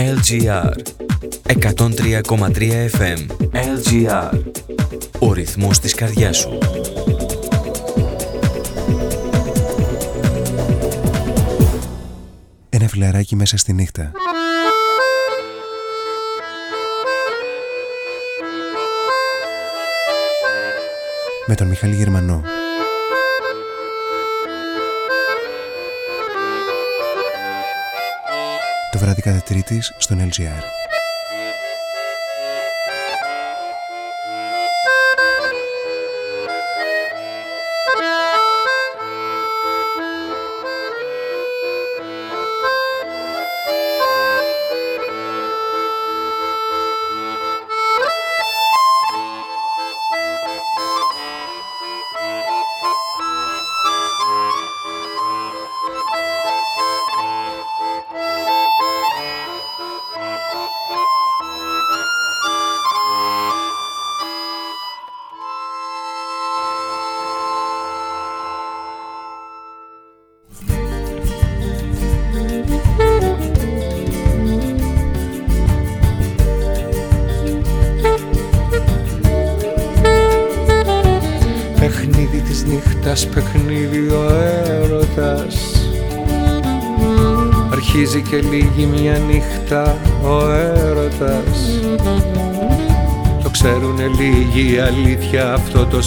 LGR 103,3 FM LGR Ο ρυθμός της καρδιάς σου. Ένα φιλαράκι μέσα στη νύχτα. Με τον Μιχάλη Γερμανό βράδυ κατά τρίτης στον LGR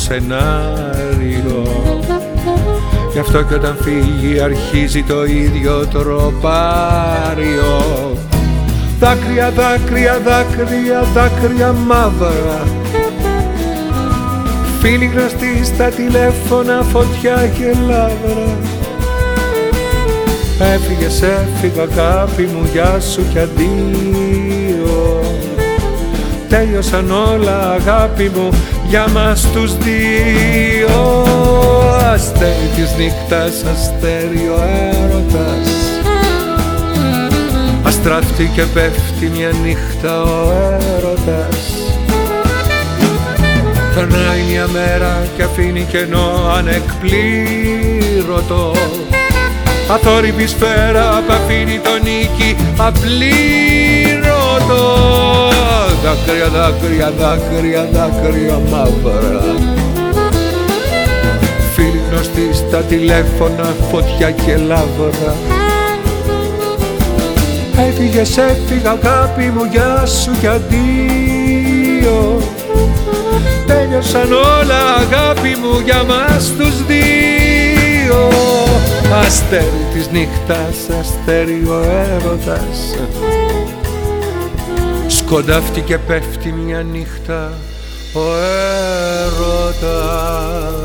σενάριο. Γι' αυτό και όταν φύγει αρχίζει το ίδιο τροπάριο. Δάκρυα, δάκρυα, δάκρυα, δάκρυα μαύρα. Φίλοι γνωστοί στα τηλέφωνα, φωτιά και λάβρα Έφυγες, έφυγα αγάπη μου, γεια σου κι αντίο. Τέλειωσαν όλα αγάπη μου για μας τους δύο Αστέρι της νύχτας, αστέρι ο έρωτας. Αστράφτει και πέφτει μια νύχτα ο έρωτας. Περνάει μια μέρα και αφήνει κενό ανεκπλήρωτο. Αθόρυβη σφαίρα που αφήνει τον νίκη απλήρωτο δάκρυα, δάκρυα, δάκρυα, δάκρυα μαύρα. Φίλοι γνωστοί στα τηλέφωνα, φωτιά και λάβρα Έφυγες, έφυγα αγάπη μου, γεια σου κι αντίο. Τέλειωσαν όλα αγάπη μου για μας τους δύο. Αστέρι της νύχτας, αστέρι ο έρωτας Σκοντάφτει και πέφτει μια νύχτα ο έρωτας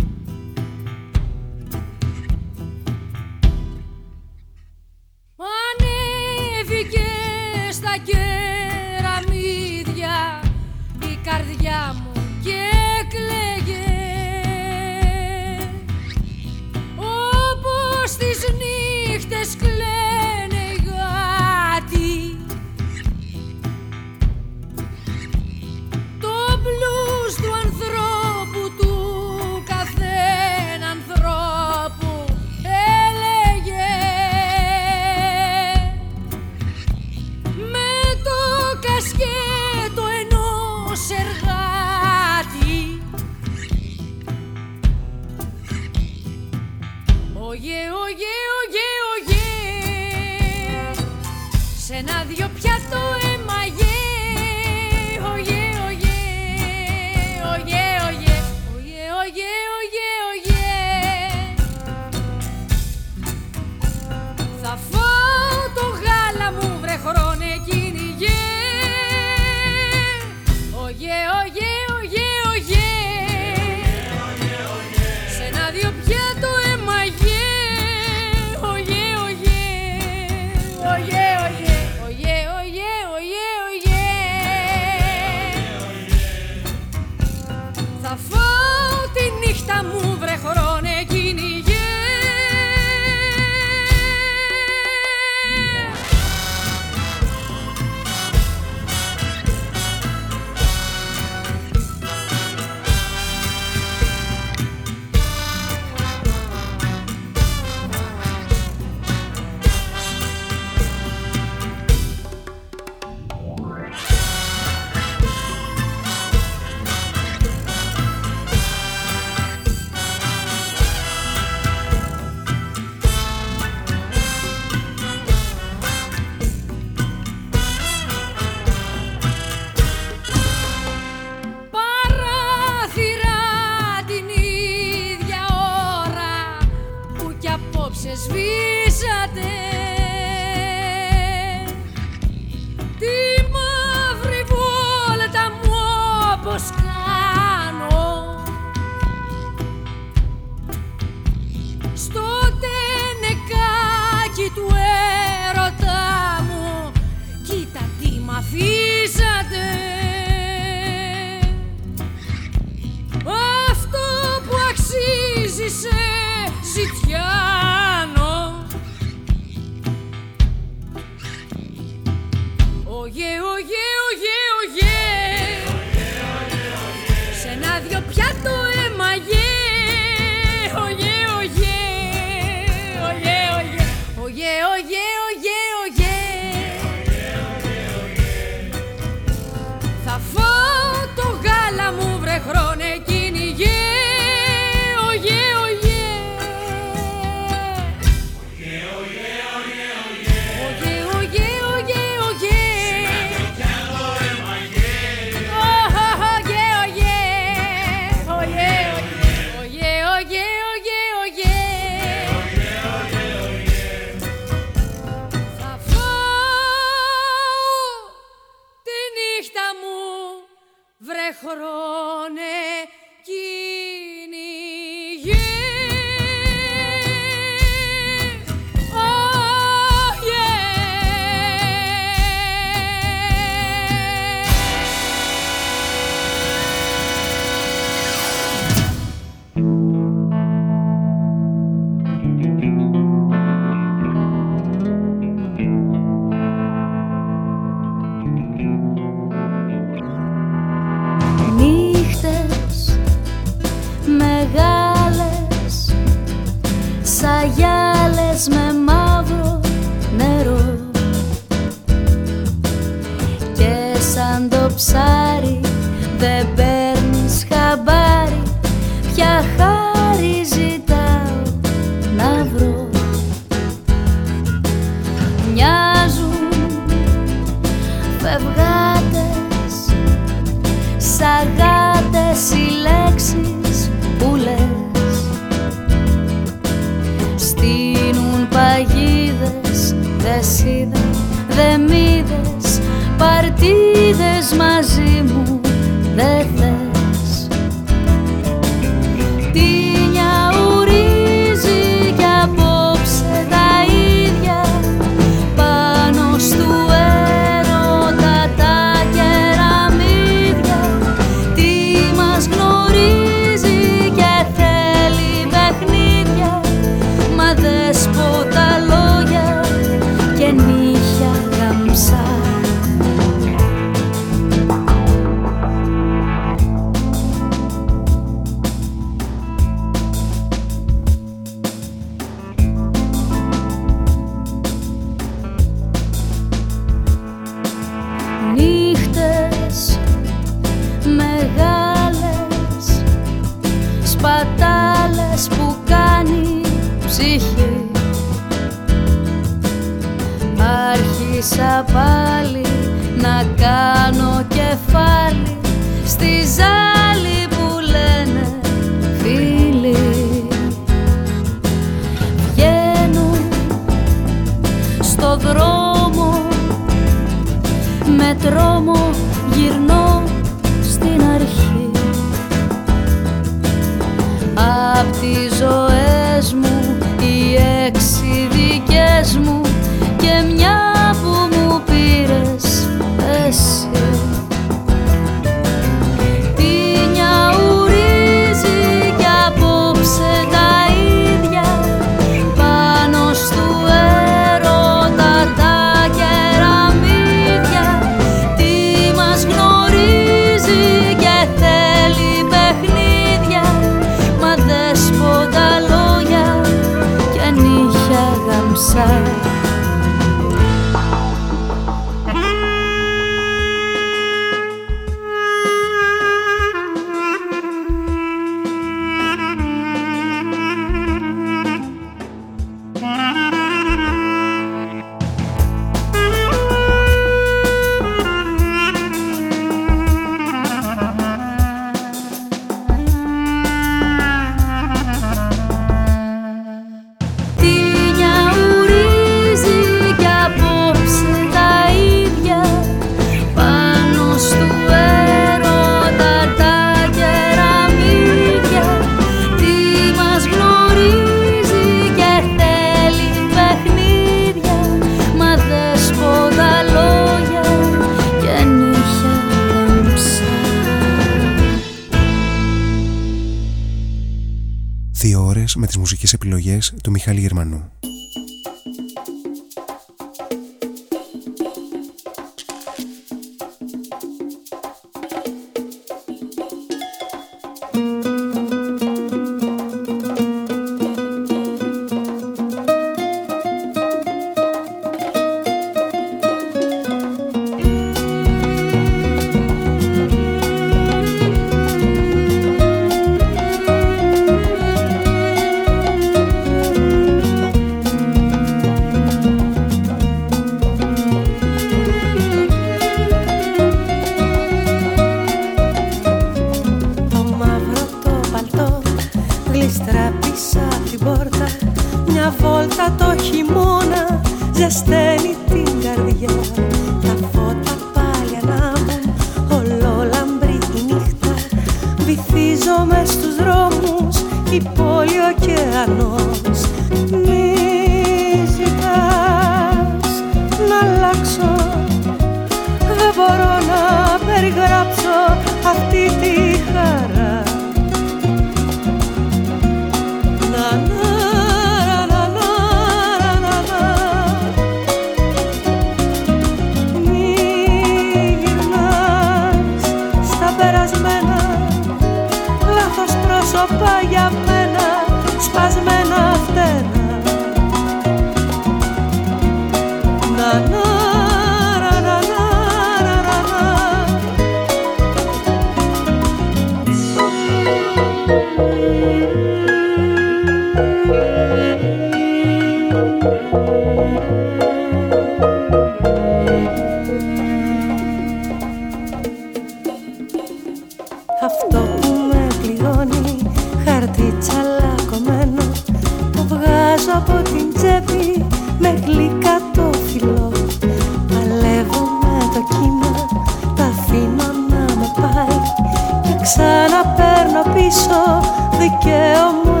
ξαναπέρνω πίσω δικαίωμα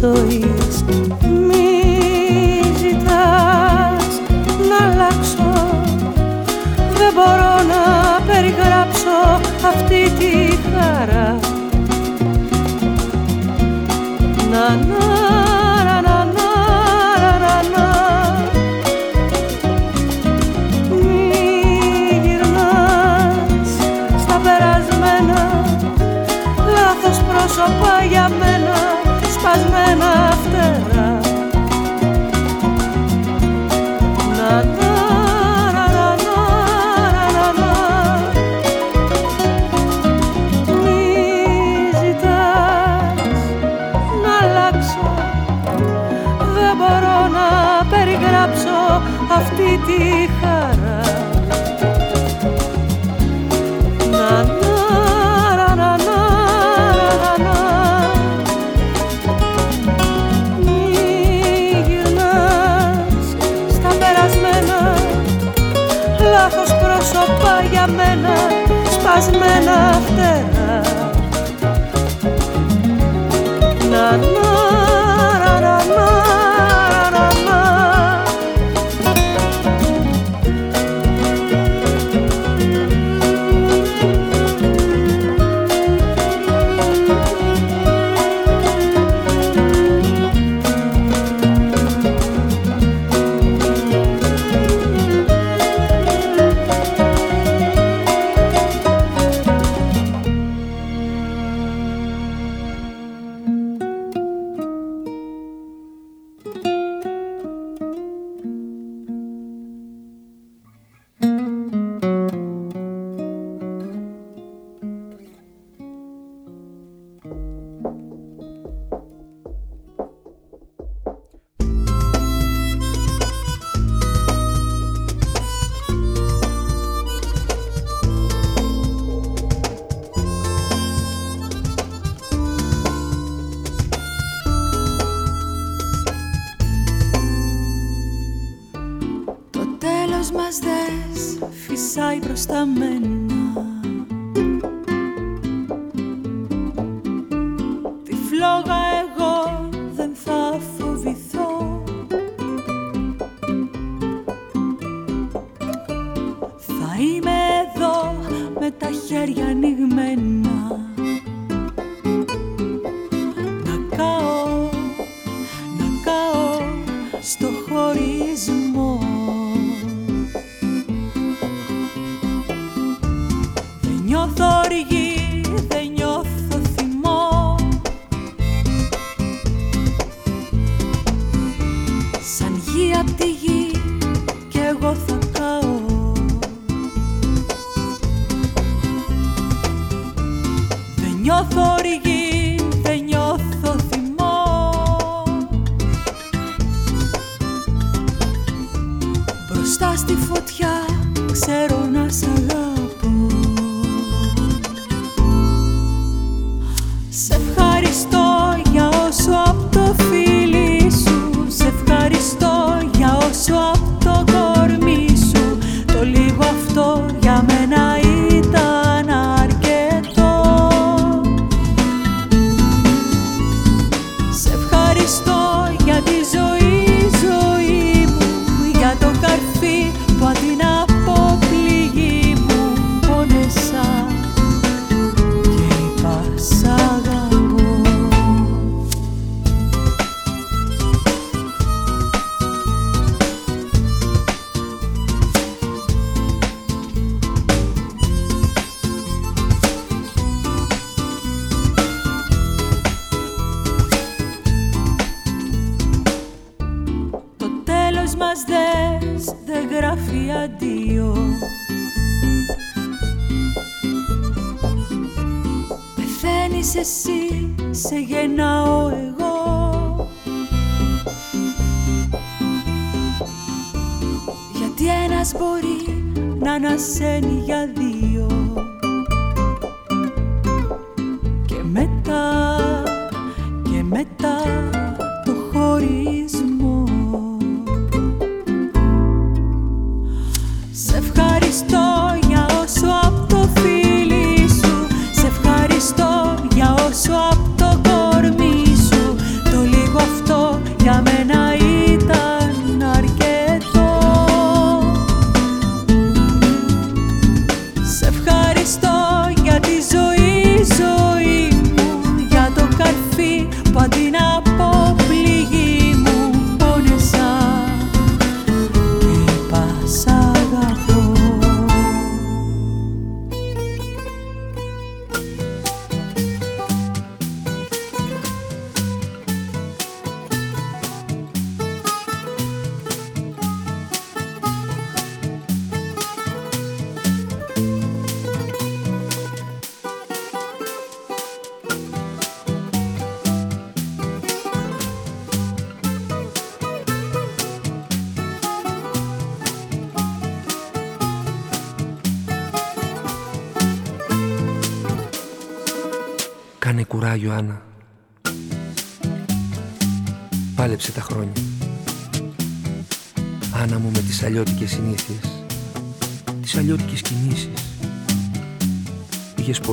ζωής. Μη ζητάς να αλλάξω. Δεν μπορώ να περιγράψω αυτή τη χαρά. Να, να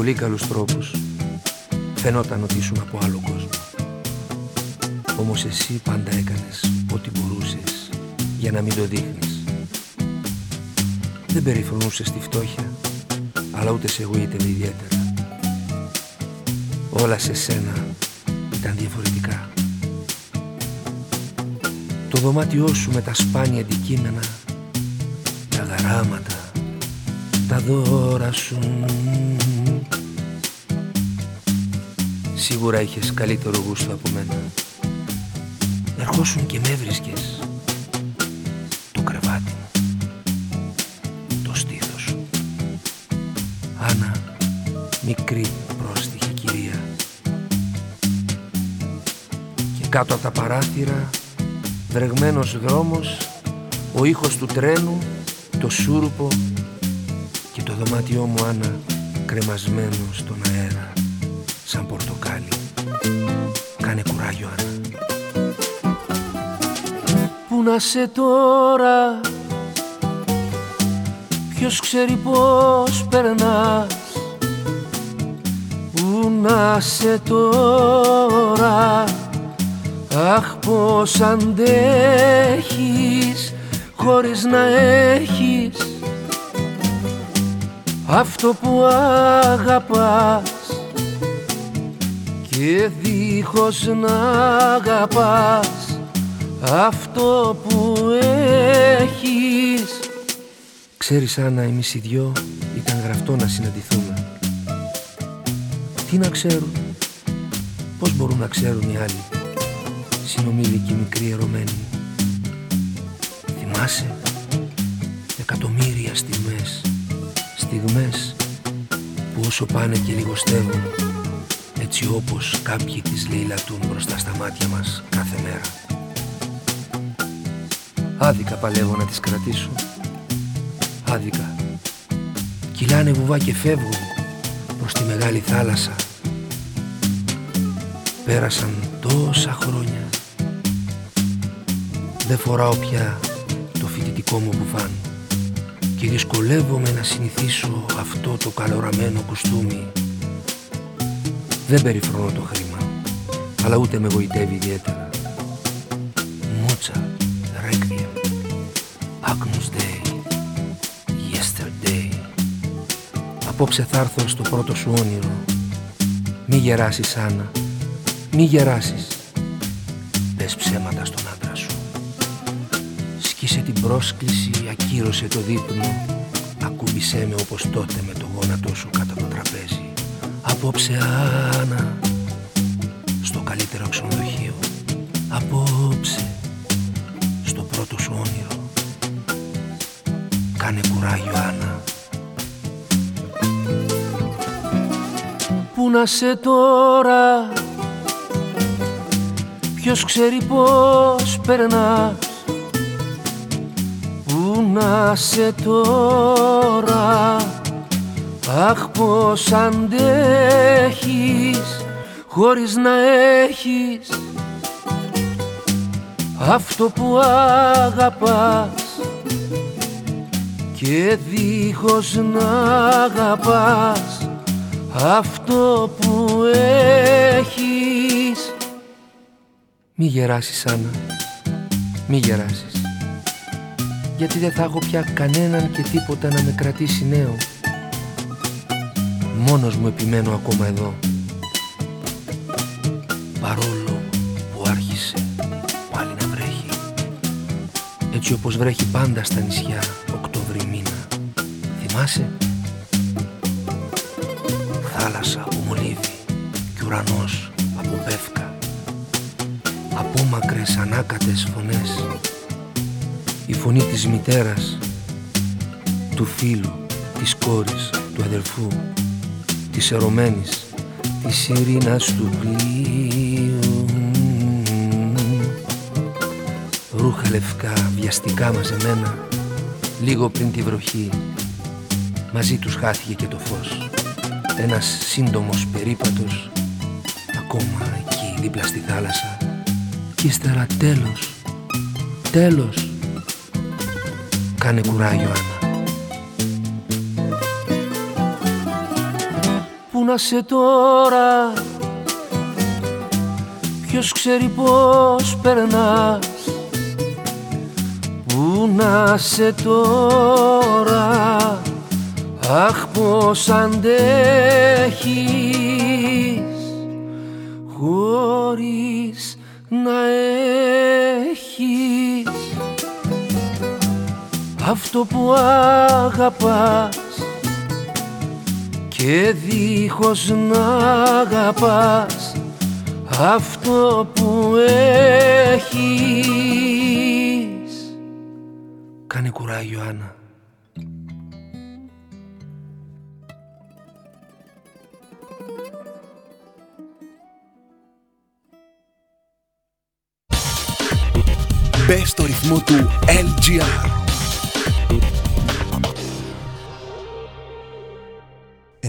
πολύ καλούς τρόπους. Φαινόταν ότι ήσουν από άλλο κόσμο. Όμως εσύ πάντα έκανες ό,τι μπορούσες για να μην το δείχνεις. Δεν περιφρονούσες τη φτώχεια, αλλά ούτε σε εγωίτευε ιδιαίτερα. Όλα σε σένα ήταν διαφορετικά. Το δωμάτιό σου με τα σπάνια αντικείμενα, τα γαράματα, τα δώρα σου. Σίγουρα είχες καλύτερο γούστο από μένα. Ερχόσουν και με έβρισκες. Το κρεβάτι μου. Το στήθος σου. Άννα, μικρή πρόστιχη κυρία. Και κάτω από τα παράθυρα, βρεγμένος δρόμος, ο ήχος του τρένου, το σούρουπο και το δωμάτιό μου Άννα κρεμασμένο στον αέρα σαν πορτοκάλι. Κάνε κουράγιο Άννα. Πού να σε τώρα; Ποιος ξέρει πώς περνάς; Πού να σε τώρα; Αχ πως αντέχεις Χωρίς να έχεις Αυτό που αγαπάς Και δίχως να αγαπάς αυτό που έχεις. Ξέρεις Άννα εμείς οι δυο ήταν γραφτό να συναντηθούμε. Τι να ξέρουν; Πώς μπορούν να ξέρουν οι άλλοι; Συνομήλικοι μικροί ερωμένοι. Θυμάσαι; Εκατομμύρια στιγμές. Στιγμές που όσο πάνε και λιγοστεύουν έτσι όπως κάποιοι τις λαιλατούν μπροστά στα μάτια μας κάθε μέρα. Άδικα παλεύω να τις κρατήσω. Άδικα. Κυλάνε βουβά και φεύγουν προς τη μεγάλη θάλασσα. Πέρασαν τόσα χρόνια. Δεν φοράω πια το φοιτητικό μου μπουφάν και δυσκολεύομαι να συνηθίσω αυτό το καλοραμένο κουστούμι. Δεν περιφρονώ το χρήμα, αλλά ούτε με γοητεύει ιδιαίτερα. Μότσα, Requiem, Agnus Dei, Yesterday. Απόψε θα έρθω στο πρώτο σου όνειρο. Μη γεράσεις, Άννα, μη γεράσεις. Πες ψέματα στον άντρα σου. Σκίσε την πρόσκληση, ακύρωσε το δείπνο. Ακούμπησέ με όπως τότε με το γόνατό σου κάτω από το τραπέζι. Απόψε, Άννα, στο καλύτερο ξενοδοχείο. Απόψε, στο πρώτο σου όνειρο. Κάνε κουράγιο Άννα Πού να σε τώρα; Ποιος ξέρει πως περνάς; Πού να σε τώρα; Αχ πως αντέχεις χωρίς να έχεις αυτό που αγαπάς και δίχως να αγαπάς αυτό που έχεις. Μη γεράσεις Άννα, μη γεράσεις. Γιατί δεν θα έχω πια κανέναν και τίποτα να με κρατήσει νέο Μόνος μου επιμένω ακόμα εδώ. Παρόλο που άρχισε πάλι να βρέχει Έτσι όπως βρέχει πάντα στα νησιά Οκτώβρη μήνα. Θυμάσαι; Θάλασσα από μολύβι και ουρανός από πεύκα. Απόμακρες ανάκατες φωνές Η φωνή της μητέρας Του φίλου, της κόρης, του αδελφού της ερωμένης της ειρήνας του πλοίου. Ρούχα λευκά, βιαστικά μαζεμένα λίγο πριν τη βροχή μαζί τους χάθηκε και το φως. Ένας σύντομος περίπατος ακόμα εκεί δίπλα στη θάλασσα. Και ύστερα τέλος, τέλος. Κάνε κουράγιο Άννα σε τώρα. Ποιος ξέρει πως περνάς. Πού να σε τώρα. Αχ πως αντέχεις. Χωρίς να έχεις. Αυτό που αγαπάς και δίχως να αγαπάς αυτό που έχεις. Κάνε κουράγιο Άννα. Μπες στο ρυθμό του LGR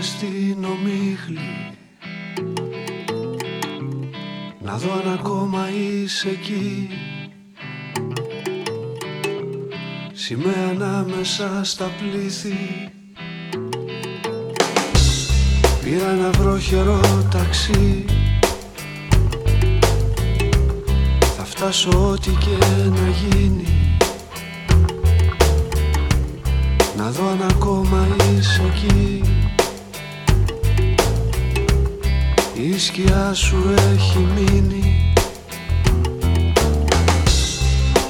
Στην ομίχλη Να δω αν ακόμα είσαι εκεί. Σημαία ανάμεσα στα πλήθη. Πήρα ένα βροχερό ταξί. Θα φτάσω ό,τι και να γίνει. Να δω αν ακόμα είσαι εκεί Η σκιά σου έχει μείνει.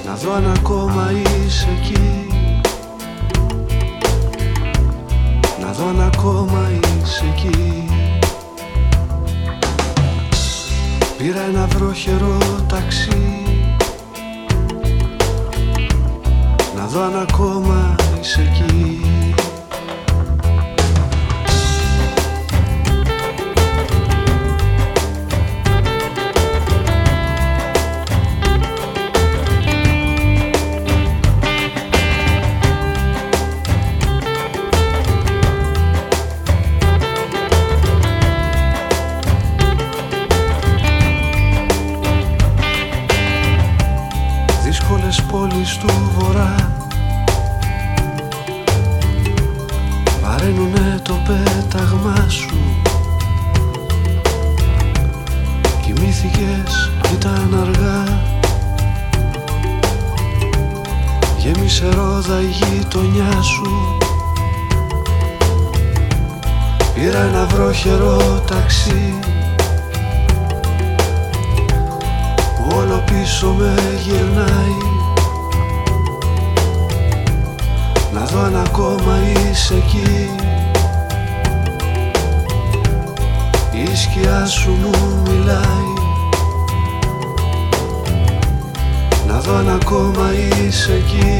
Να δω αν ακόμα είσαι εκεί. Να δω αν ακόμα είσαι εκεί. Πήρα ένα βροχερό ταξί. Να δω αν ακόμα είσαι εκεί χερό ταξί. Όλο πίσω με γυρνάει. Να δω αν ακόμα είσαι εκεί. Η σκιά σου μου μιλάει. Να δω αν ακόμα είσαι εκεί.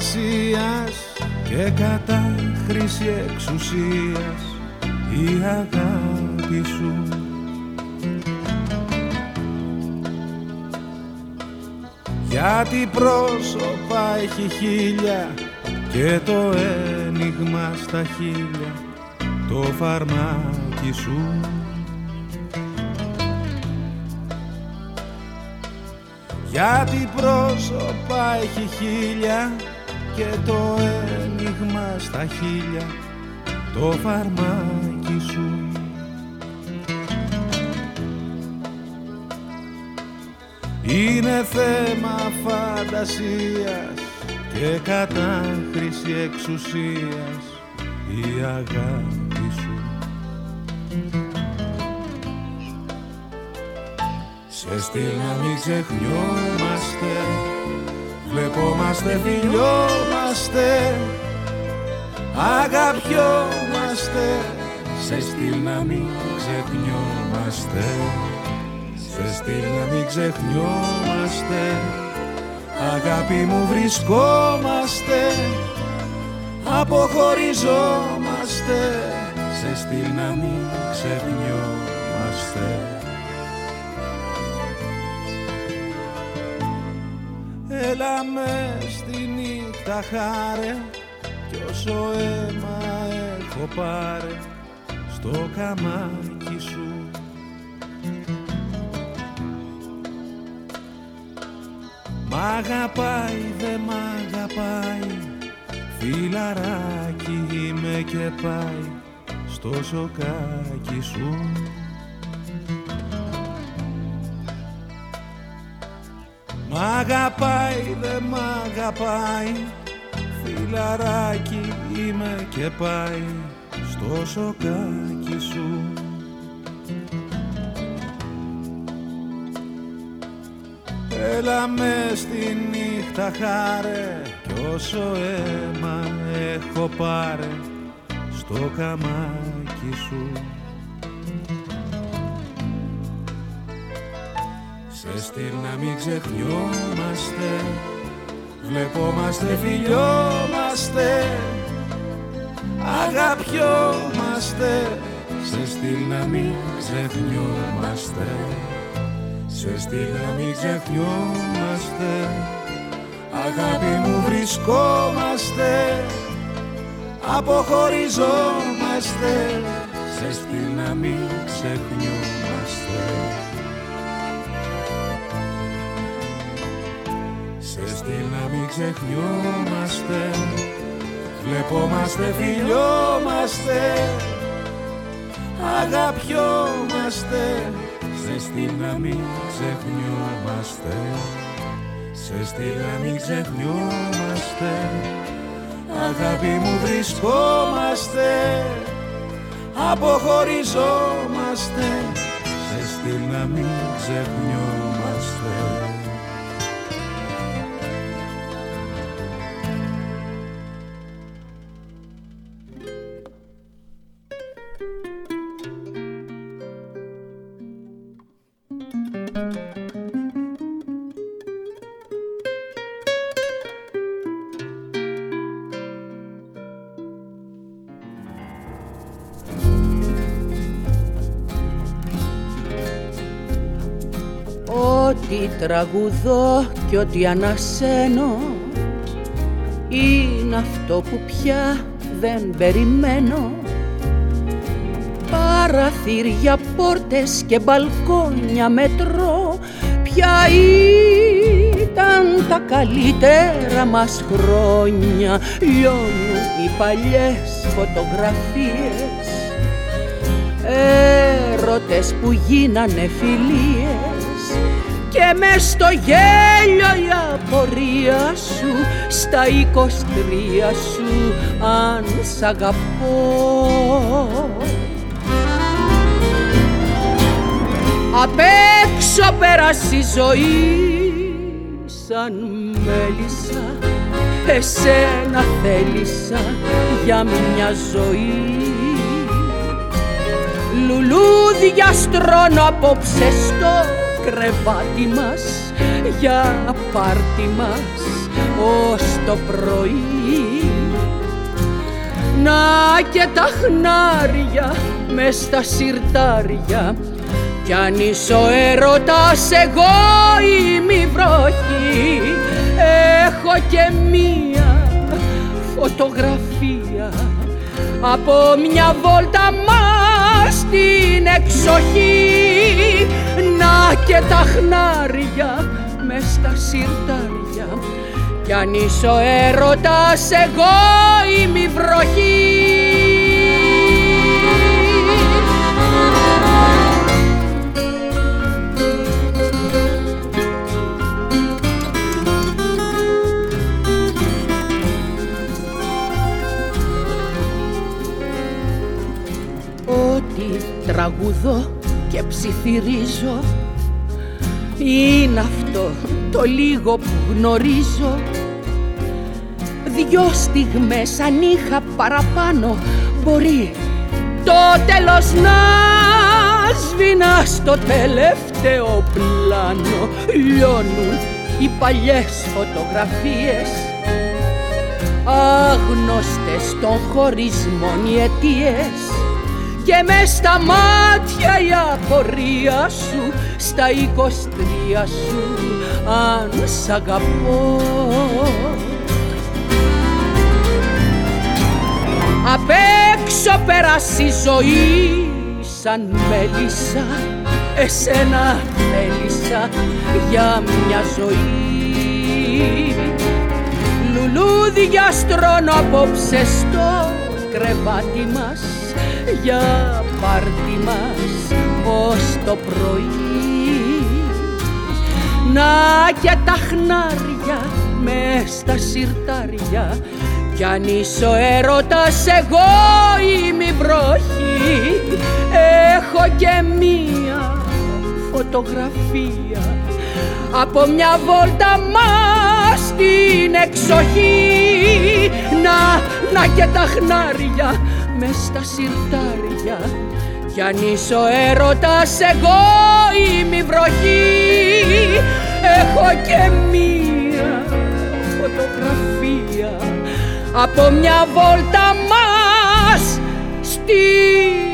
Φαντασίας και χρήση εξουσίας η αγάπη σου. Γιατί πρόσωπα έχει χίλια και το ένιγμα στα χίλια το φαρμάκι σου. Γιατί πρόσωπα έχει χίλια και το ένιγμα στα χίλια το φαρμάκι σου. Είναι θέμα φαντασίας και κατάχρηση εξουσίας η αγάπη σου. Σε στυλ να μην ξεχνιόμαστε Βλεπόμαστε, φιλιόμαστε Αγαπιόμαστε. Σε στυλ να μην ξεχνιόμαστε Σε στυλ να μην ξεχνιόμαστε. Αγάπη μου βρισκόμαστε Αποχωριζόμαστε Σε στυλ να μην ξεχνιόμαστε Έλα με στη νύχτα χάρε κι όσο αίμα έχω πάρε στο καμάκι σου. Μ' αγαπάει δε μ' αγαπάει Φιλαράκι είμαι και πάει στο σοκάκι σου Μ' αγαπάει δε μ' αγαπάει. Φιλαράκι είμαι και πάει στο σοκάκι σου. Έλα με στη νύχτα χάρε κι όσο αίμα έχω πάρε στο καμάκι σου Σε στυλ να μην ξεχνιόμαστε. Βλεπόμαστε, φιλιόμαστε. Αγαπιόμαστε. Σε στυλ να μην ξεχνιόμαστε. Σε στυλ να μην ξεχνιόμαστε. Αγάπη μου βρισκόμαστε. Αποχωριζόμαστε Σε στυλ να μην ξεχνιόμαστε Σε στυλ να μην ξεχνιόμαστε. Βλεπόμαστε, φιλιόμαστε. Αγαπιόμαστε. Σε στυλ να μην ξεχνιόμαστε. Σε στυλ να μην ξεχνιόμαστε. Αγάπη μου βρισκόμαστε. Αποχωριζόμαστε Σε στυλ να μην ξεχνιόμαστε τραγουδώ και ό,τι ανασένω. Είναι αυτό που πια δεν περιμένω. Παραθύρια, πόρτες και μπαλκόνια μετρώ. Ποια ήταν τα καλύτερα μας χρόνια. Λιώνουν οι παλιές φωτογραφίες. Έρωτες που γίνανε φιλίες και μες στο γέλιο η απορία σου στα εικοστρία σου αν σ' αγαπώ. Απ' έξω πέρασε η ζωή σαν μέλισσα εσένα θέλησα για μια ζωή. Λουλούδια στρώνω απόψε στο κρεβάτι μας για πάρτι μας ως το πρωί. Να και τα χνάρια μες στα σιρτάρια κι αν είσαι ο έρωτας εγώ είμαι βροχή. Έχω και μία φωτογραφία από μια βόλτα μας στην εξοχή. να και τα χνάρια μες στα σιρτάρια. Κι αν είσαι ο έρωτας εγώ είμαι βροχή. Ό,τι τραγουδώ και ψιθυρίζω είναι αυτό το λίγο που γνωρίζω. Δυο στιγμές αν είχα παραπάνω μπορεί το τέλος να σβηνά στο τελευταίο πλάνο. Λιώνουν οι παλιές φωτογραφίες Άγνωστες των χωρισμών οι αιτίες και μες στα μάτια η απορία σου στα εικοστρία σου αν σ' αγαπώ. Απ' έξω περάσει η ζωή σαν μέλισσα εσένα θέλησα για μια ζωή. Λουλούδια στρώνω απόψε στο κρεβάτι μας για πάρτι μας ως το πρωί. Να και τα χνάρια μες στα σιρτάρια κι αν είσαι ο έρωτας εγώ είμαι η βροχή. Έχω και μία φωτογραφία από μια βόλτα μας στην εξοχή. Να, να και τα χνάρια μες στα σιρτάρια. Κι αν είσαι ο έρωτας εγώ είμαι η βροχή. Έχω και μία φωτογραφία από μια βόλτα μας στην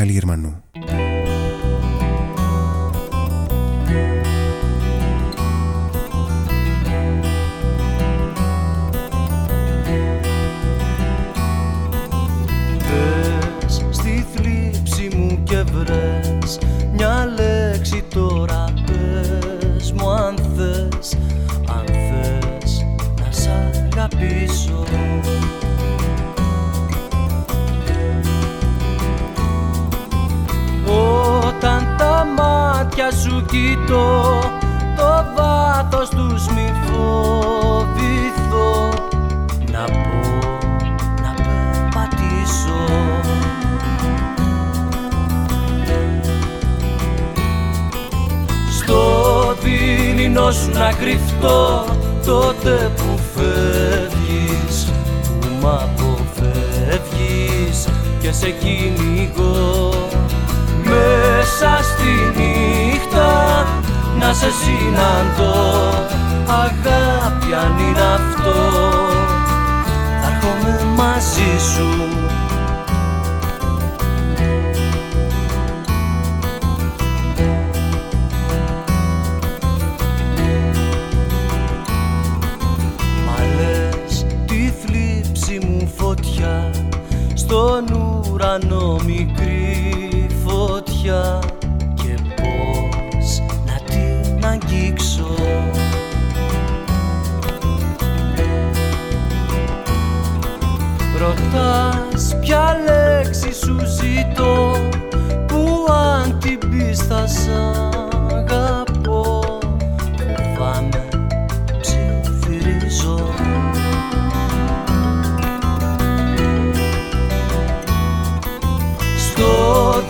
επιλογές του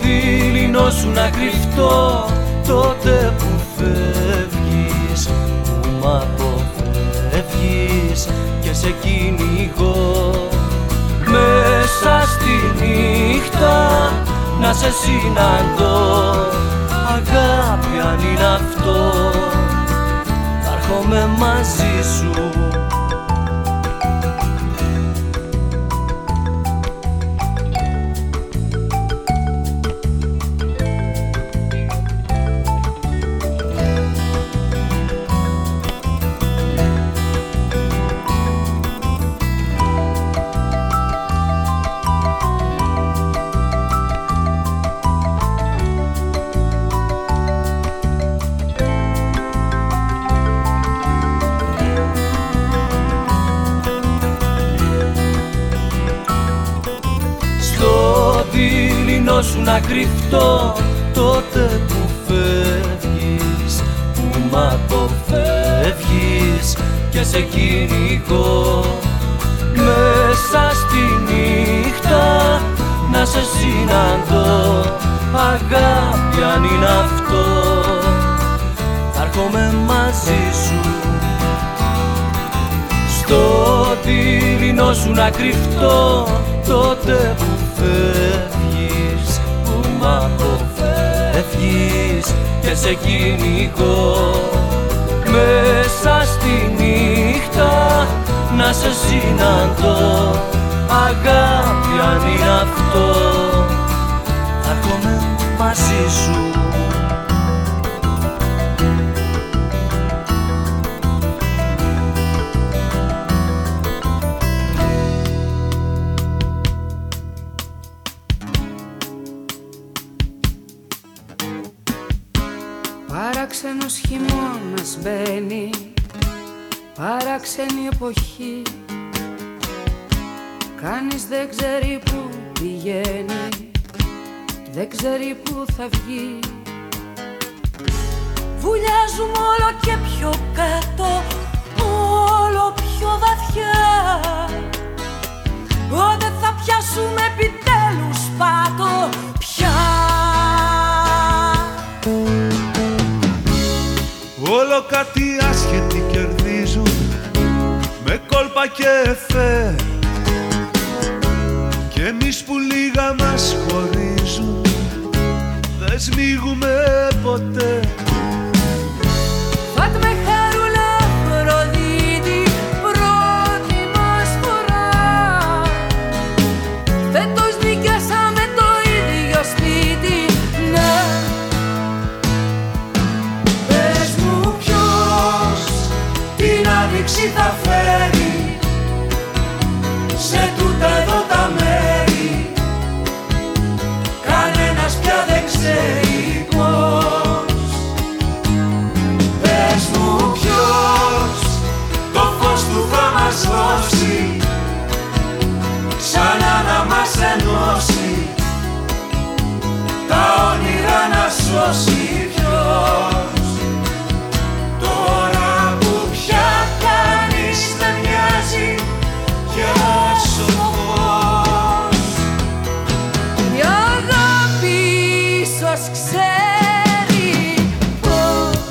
δίληνο σου να κρυφτώ τότε που φεύγεις, που μ' αποφεύγεις και σε κυνηγώ. Μέσα στη νύχτα να σε συναντώ αγάπη αν είναι αυτό. Θα έρχομαι μαζί σου. να κρυφτώ τότε που φεύγεις που μ' αποφεύγεις. Και σε κυνηγώ μέσα στη νύχτα να σε συναντώ αγάπη αν είναι αυτό. Θα έρχομαι μαζί σου στο τυρινό σου να κρυφτώ τότε που φεύγεις. και σε κυνηγώ. Μέσα στη νύχτα να σε συναντώ. Αγάπη αν είναι αυτό. Θα μαζί σου. εποχή. Κανείς δεν ξέρει που πηγαίνει Δεν ξέρει που θα βγει. Βουλιάζουμε όλο και πιο Και Εφέ Κι εμείς που λίγα μας χωρίζουν Δεν σμίγουμε ποτέ. Ο τώρα που πια κανείς στα μοιάζει και όσο πώ. Για να πισω ξέρει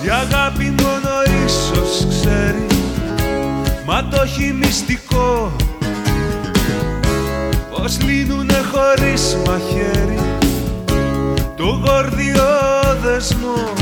Για αγάπη μόνο ίσως ξέρει. Μα το έχει μιστικό. Πώς λύγουν χωρίς το γορδιό. there's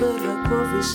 τώρα κόβεις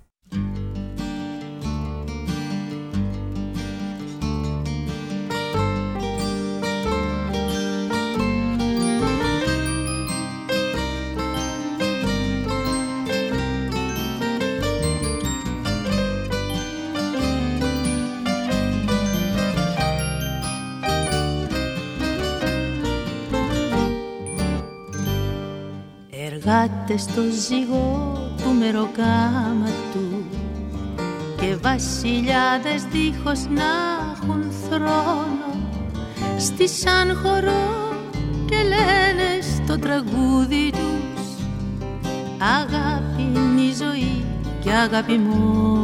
κοιτάτε στο ζυγό του μεροκάματου και βασιλιάδες δίχως να έχουν θρόνο. Στη σαν χορό και λένε στο τραγούδι τους αγάπη είναι η ζωή και αγάπη μου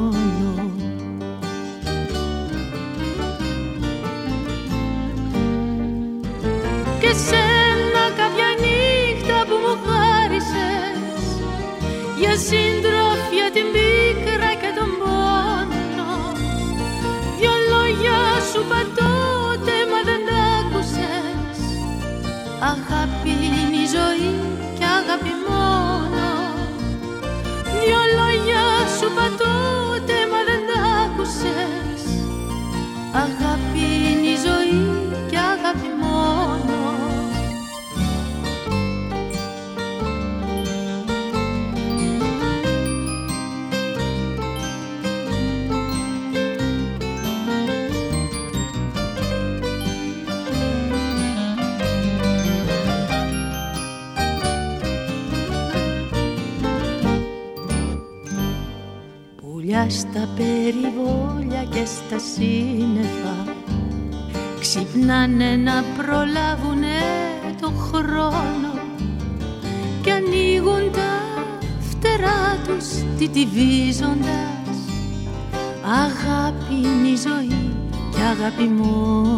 να ναι να προλάβουνε το χρόνο. Και ανοίγουν τα φτερά τους τη τυβίζοντας αγάπη είναι ζωή και αγάπη μου.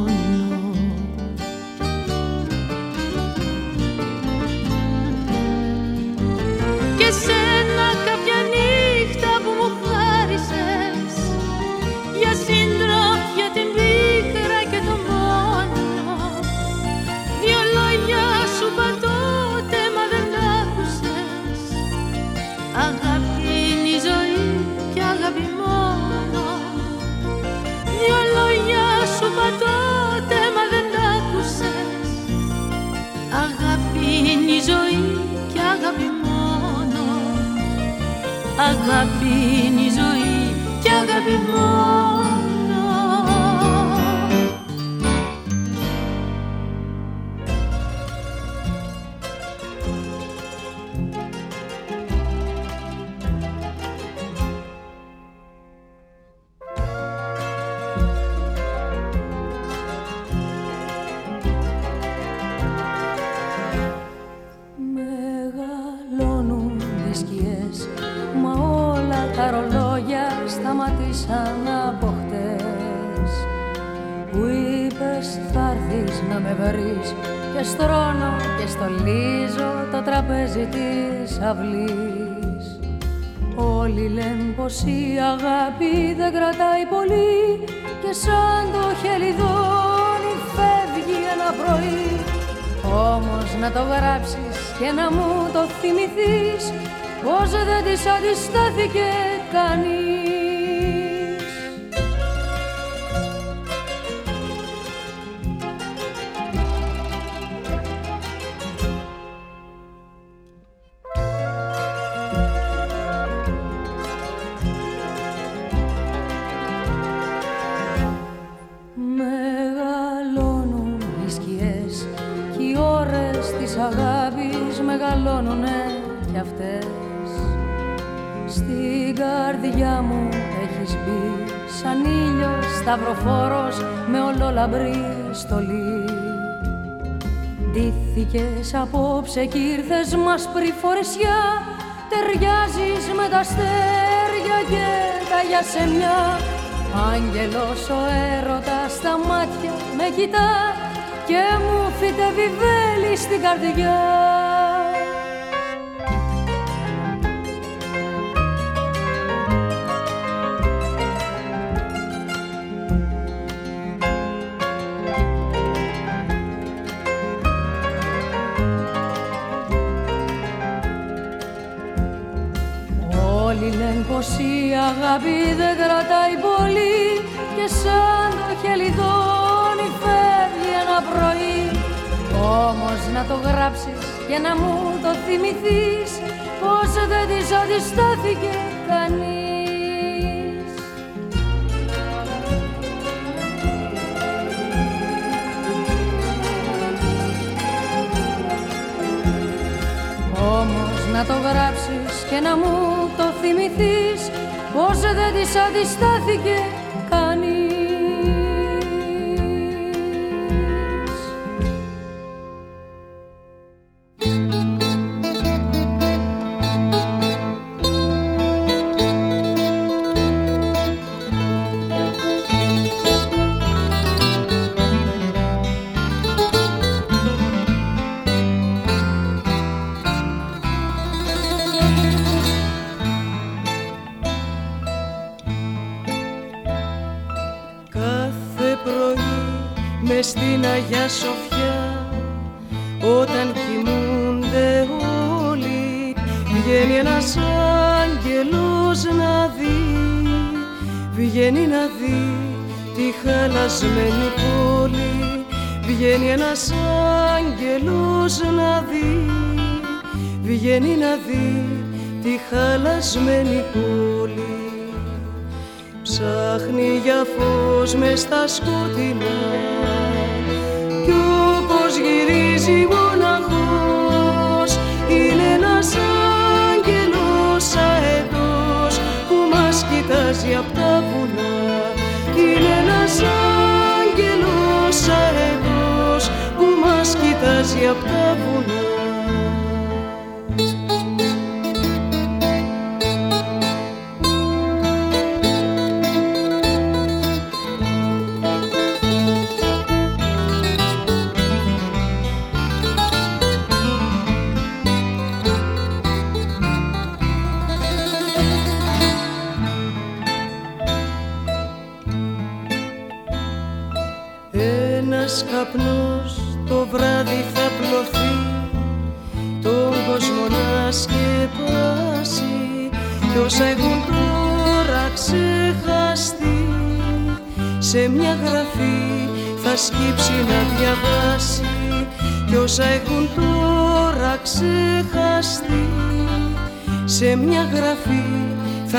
aglabi πως η αγάπη δεν κρατάει πολύ. Και σαν το χελιδόνι φεύγει ένα πρωί. Όμως να το γράψεις και να μου το θυμηθείς πως δεν της αντιστάθηκε κανείς ολόλαμπρή στολή Ντύθηκες απόψε κι ήρθες μας φορεσιά Ταιριάζεις με τα αστέρια και τα γιασεμιά. Άγγελος ο έρωτας στα μάτια με κοιτά και μου φυτεύει βέλη στην καρδιά να μου το θυμηθείς πως δεν της αντιστάθηκε κανείς. Όμως να το γράψεις και να μου το θυμηθείς πως δεν της αντιστάθηκε ένας άγγελος να δει βγαίνει να δει τη χαλασμένη πόλη. Ψάχνει για φως μες στα σκοτεινά κοιτάζει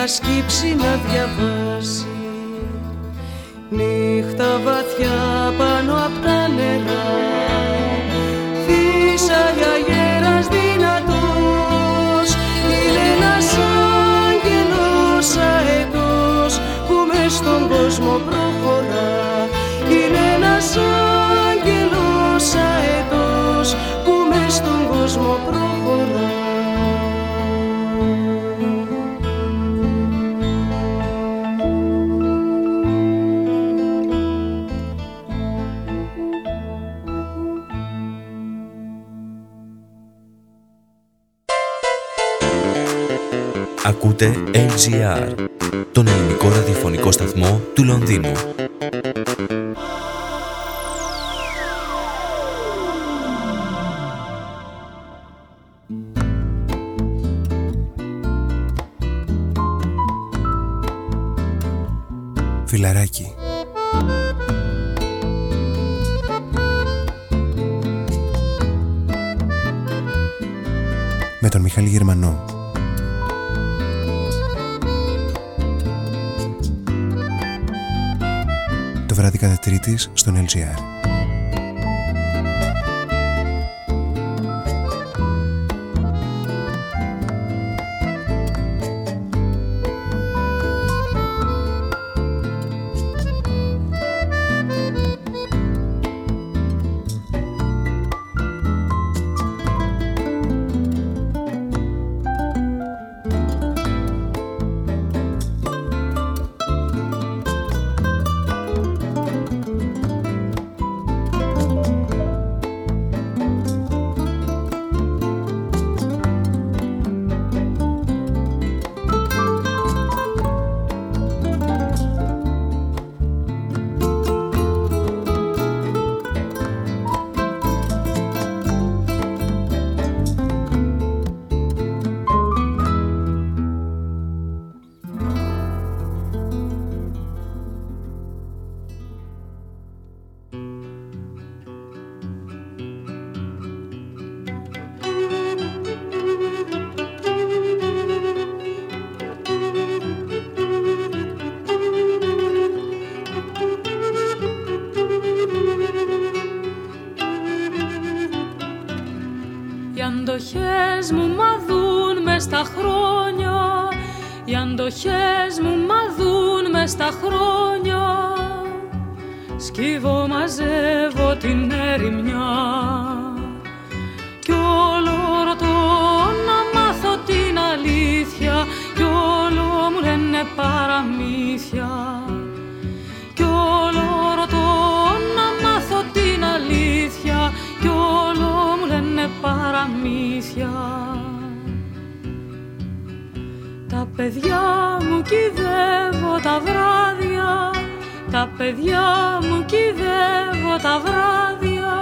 σκύψει Ακούτε LGR, τον ελληνικό ραδιοφωνικό σταθμό του Λονδίνου. Κατά τρίτης στον LGR φτωχές μου μαδούν μες στα χρόνια παιδιά μου κυδεύω τα βράδια. Τα παιδιά μου κυδεύω τα βράδια.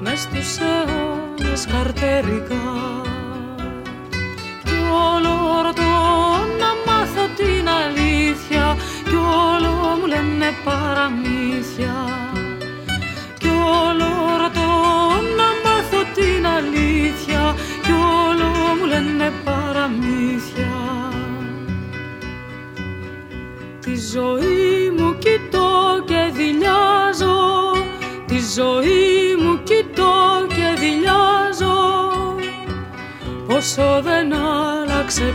Μες τους αιώνες καρτερικά. όσο δεν άλλαξε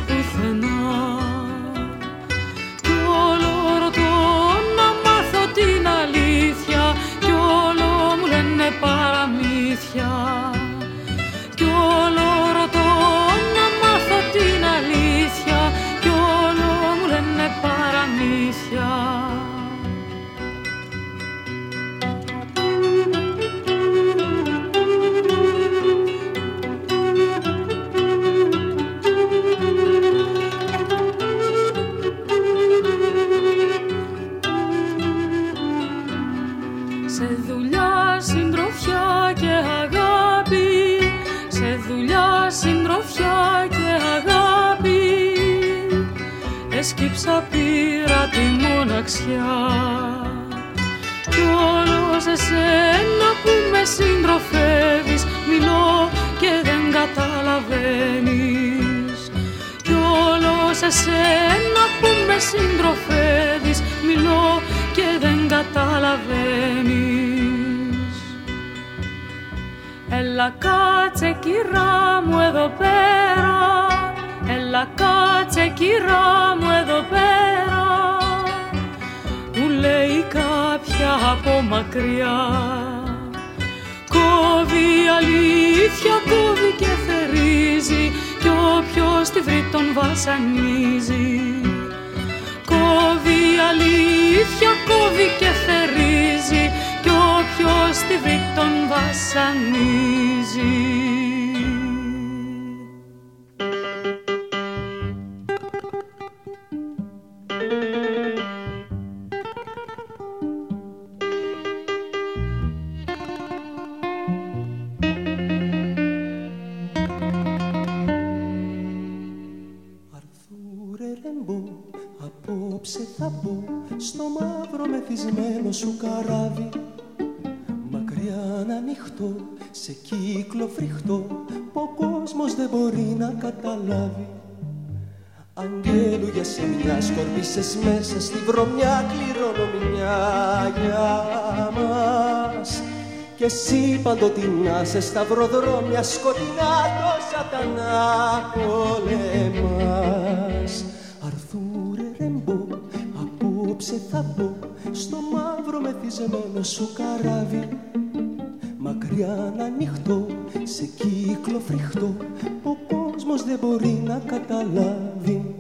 φωτιά Κι όλος εσένα που με συντροφεύεις Μιλώ και δεν καταλαβαίνεις. Κι όλος εσένα που με συντροφεύεις Μιλώ και δεν καταλαβαίνεις. Έλα κάτσε κυρά μου εδώ πέρα. Έλα κάτσε κυρά μου εδώ πέρα λέει κάποια από μακριά. Κόβει η αλήθεια, κόβει και θερίζει κι όποιος τη βρει τον βασανίζει. Κόβει η αλήθεια, κόβει και θερίζει κι όποιος τη βρει τον βασανίζει. Αγγέλου για σε μια σκορπίσες μέσα στη βρωμιά κληρονομιά για μας. Και εσύ παντοτινά σε σταυροδρόμια σκοτεινά το σατανά πολεμάς. Αρθούρε ρεμπό, απόψε θα μπω στο μαύρο μεθυσμένο σου καράβι. Μακριά να ανοιχτώ σε κύκλο φρικτό ο κόσμος δεν μπορεί να καταλάβει.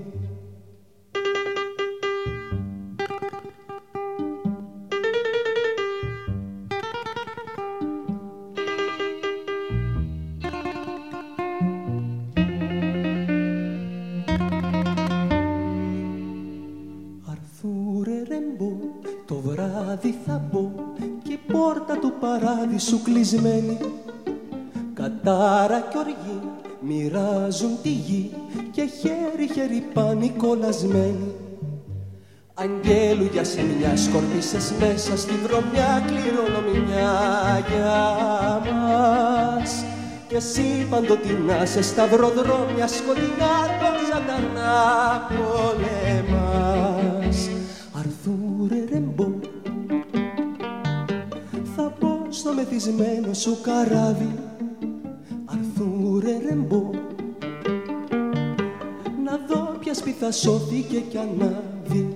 Σου κλεισμένη. Κατάρα κι οργή μοιράζουν τη γη και χέρι-χέρι πάνε κολλασμένοι. Αγγέλου για σε μια σκορπίσες μέσα στη βρωμιά κληρονομιά για μας. Και εσύ παντοτινά σε σταυροδρόμια σκοτεινά το σατανά πολεμάς Αρθούρε ρεμπό στο μεθυσμένο σου καράβι. Αρθούρε ρεμπό να δω ποια σπίθα σώθηκε κι ανάβει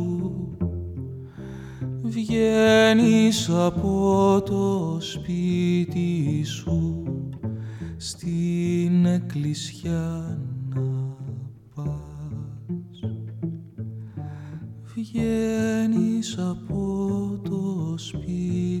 βγαίνεις από το σπίτι σου στην εκκλησιά να πας. Βγαίνεις από το σπίτι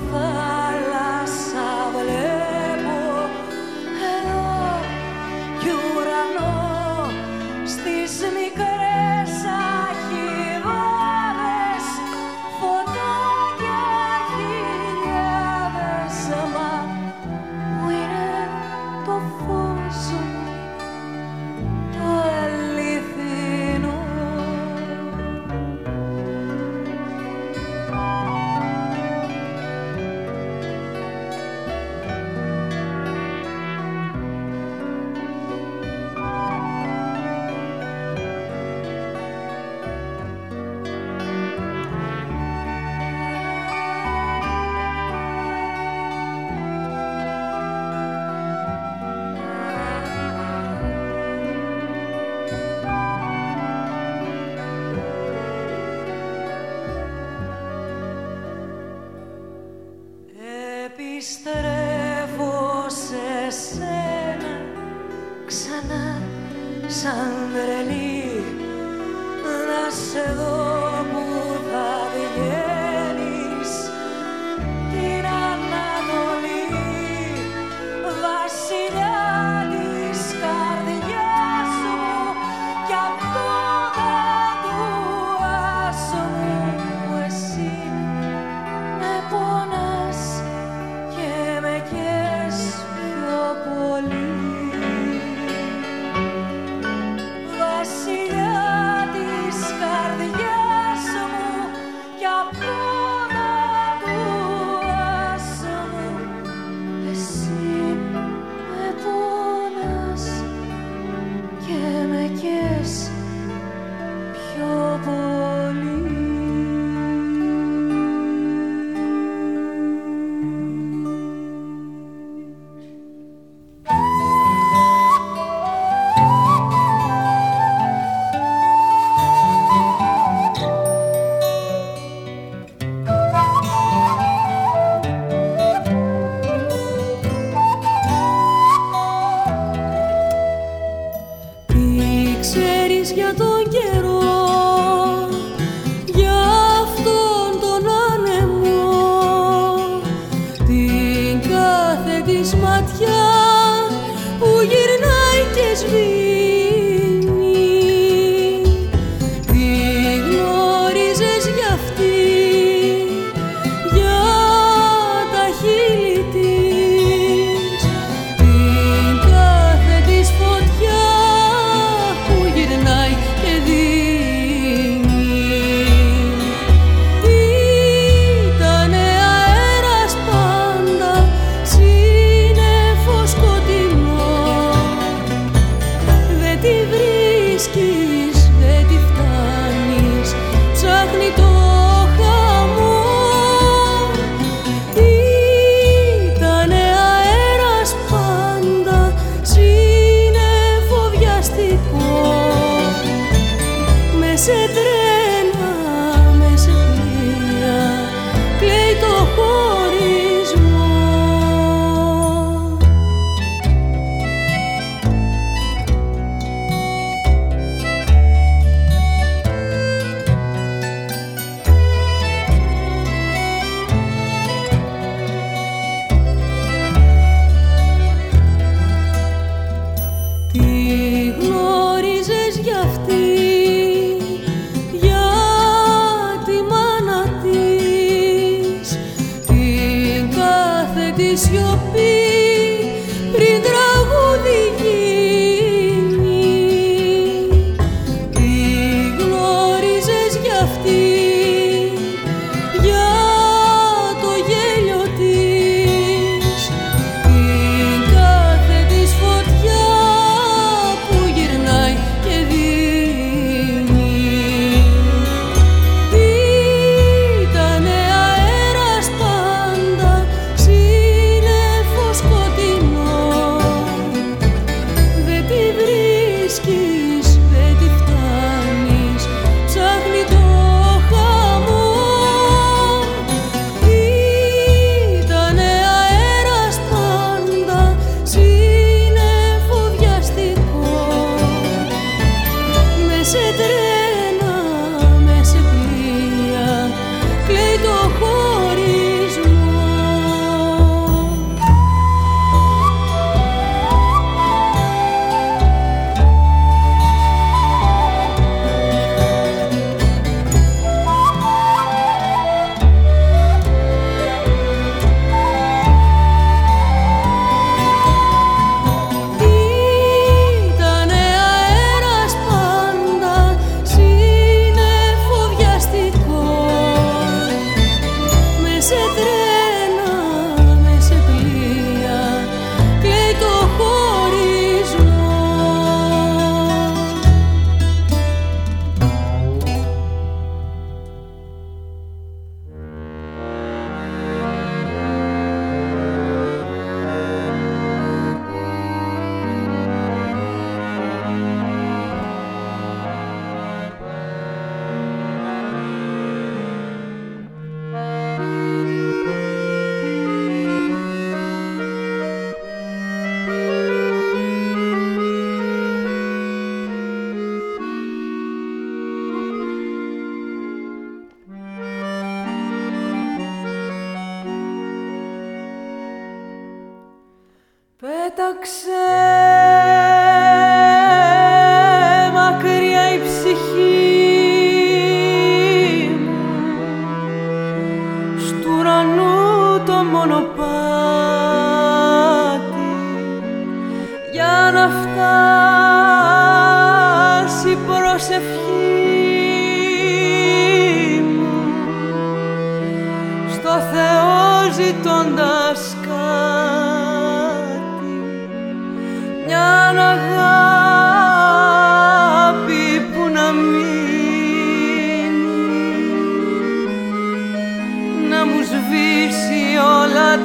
offer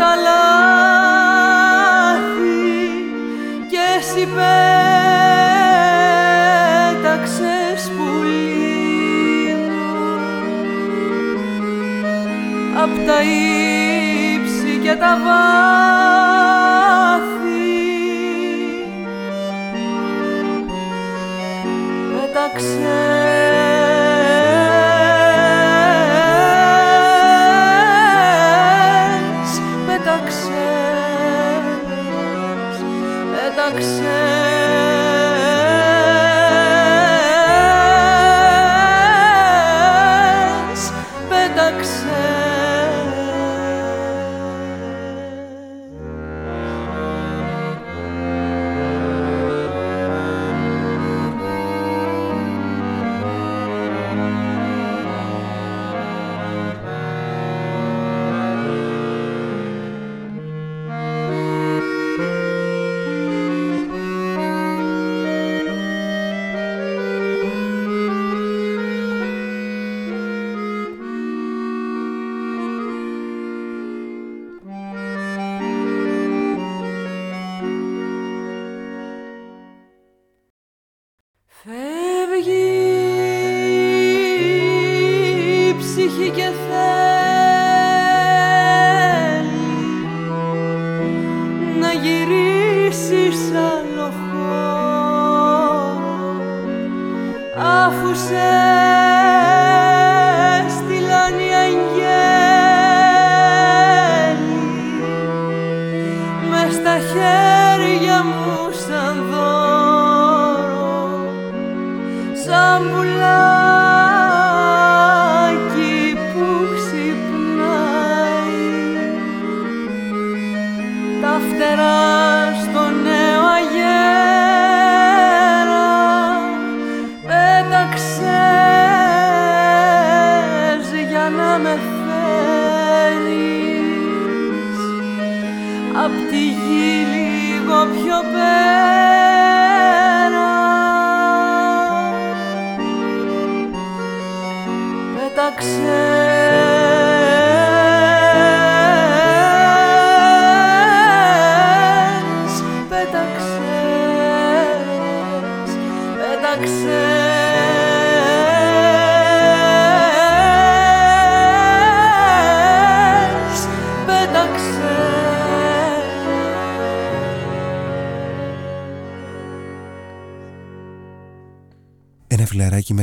καλάθι και εσύ πέταξες πουλί απ' τα ύψη και τα βάθη πέταξες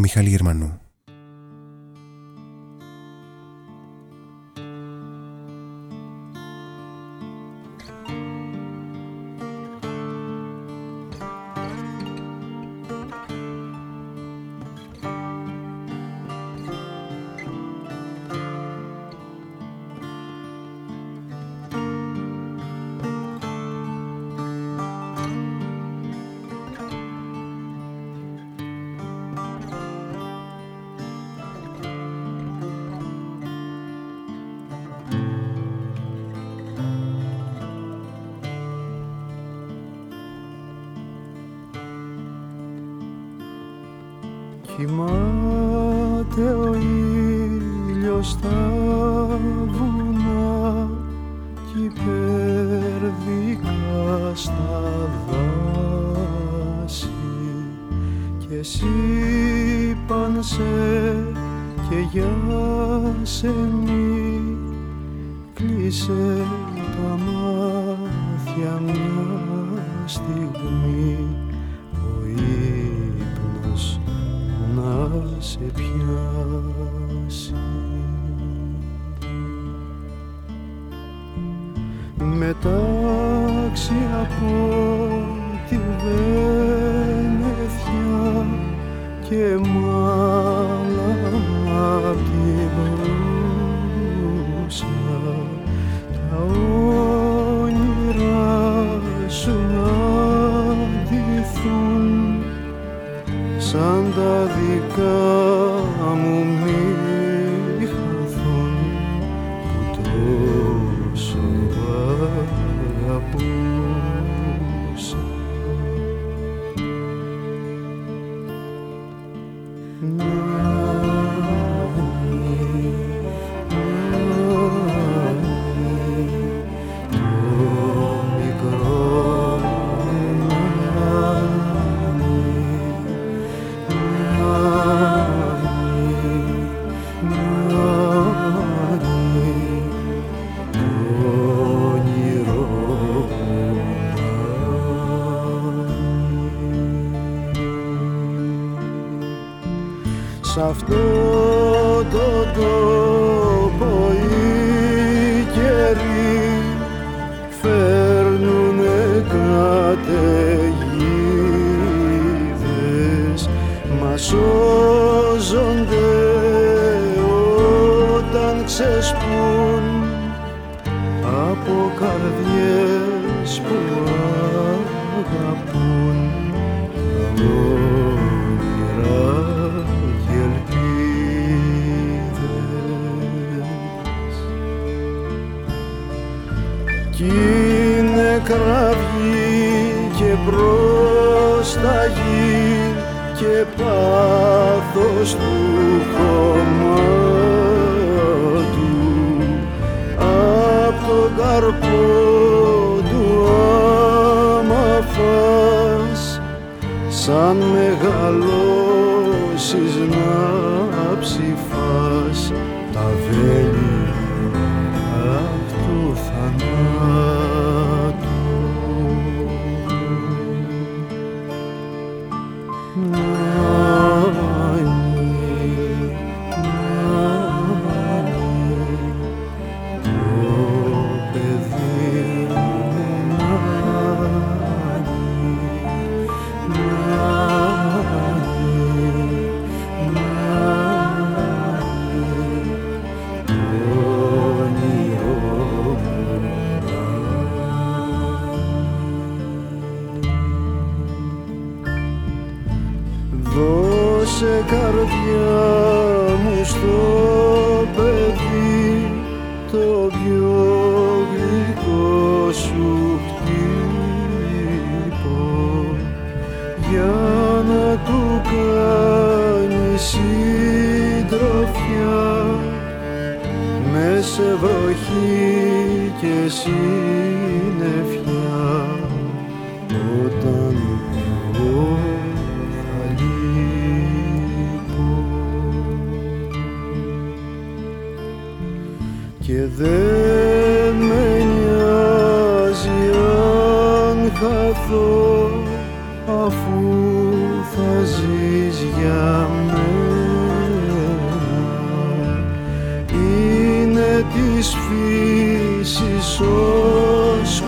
Mijali, hermano. στα δάση και σύπανσε και γιάσενη κλείσε τα μάτια μια στιγμή. Ο ύπνος να σε πιάσει. Μετά αλλάξει από τη βενεθιά και μάλα από την μπρούσα τα όνειρά σου να ντυθούν σαν τα δικά κάνει συντροφιά. Μες σε βροχή και συννεφιά όταν εγώ θα λείπω. Και δεν με νοιάζει αν χαθώ. Sus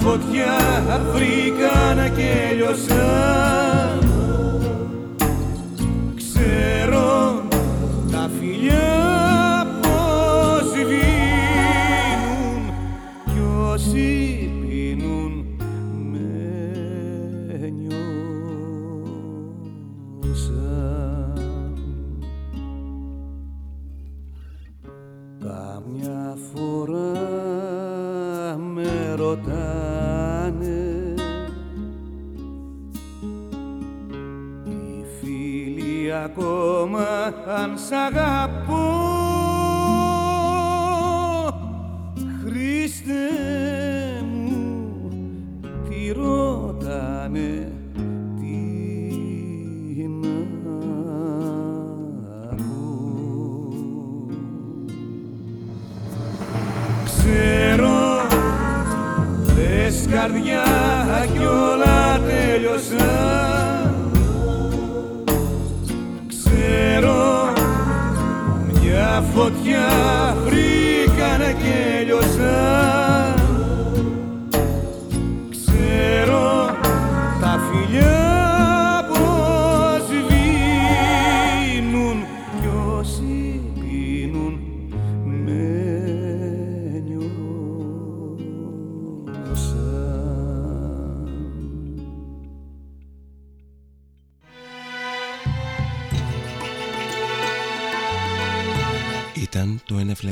φωτιά βρήκα να κέλιωσα. Ang sagap Yeah.